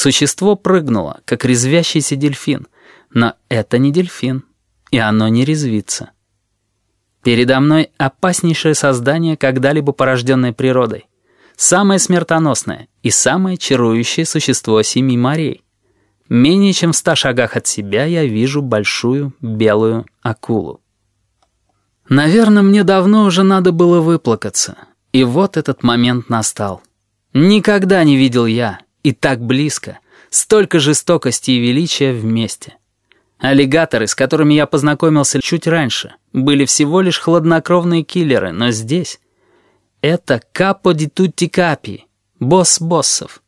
Существо прыгнуло, как резвящийся дельфин. Но это не дельфин, и оно не резвится. Передо мной опаснейшее создание, когда-либо порожденное природой. Самое смертоносное и самое чарующее существо семи морей. Менее чем в ста шагах от себя я вижу большую белую акулу. Наверное, мне давно уже надо было выплакаться. И вот этот момент настал. Никогда не видел я, и так близко, столько жестокости и величия вместе. Аллигаторы, с которыми я познакомился чуть раньше, были всего лишь хладнокровные киллеры, но здесь... Это капо ди тутти капи, босс боссов.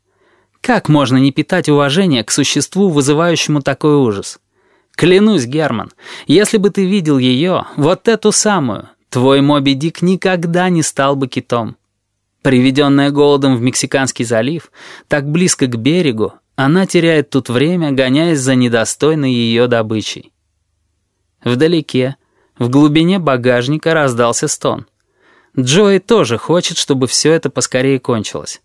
Как можно не питать уважения к существу, вызывающему такой ужас? Клянусь, Герман, если бы ты видел ее, вот эту самую, твой Моби Дик никогда не стал бы китом. Приведенная голодом в Мексиканский залив, так близко к берегу, она теряет тут время, гоняясь за недостойной ее добычей. Вдалеке, в глубине багажника раздался стон. Джои тоже хочет, чтобы все это поскорее кончилось.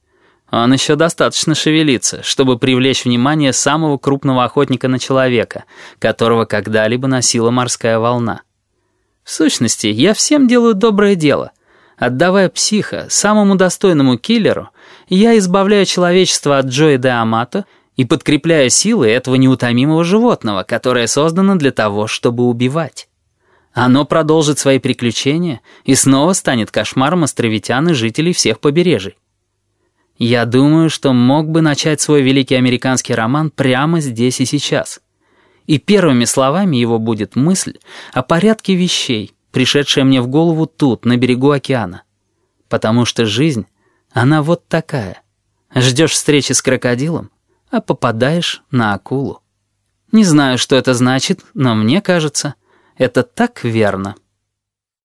Он еще достаточно шевелится, чтобы привлечь внимание самого крупного охотника на человека, которого когда-либо носила морская волна. В сущности, я всем делаю доброе дело. Отдавая психа самому достойному киллеру, я избавляю человечество от Джои де Амато и подкрепляю силы этого неутомимого животного, которое создано для того, чтобы убивать. Оно продолжит свои приключения и снова станет кошмаром островитян и жителей всех побережий. Я думаю, что мог бы начать свой великий американский роман прямо здесь и сейчас. И первыми словами его будет мысль о порядке вещей, пришедшая мне в голову тут, на берегу океана. Потому что жизнь, она вот такая. Ждешь встречи с крокодилом, а попадаешь на акулу. Не знаю, что это значит, но мне кажется, это так верно.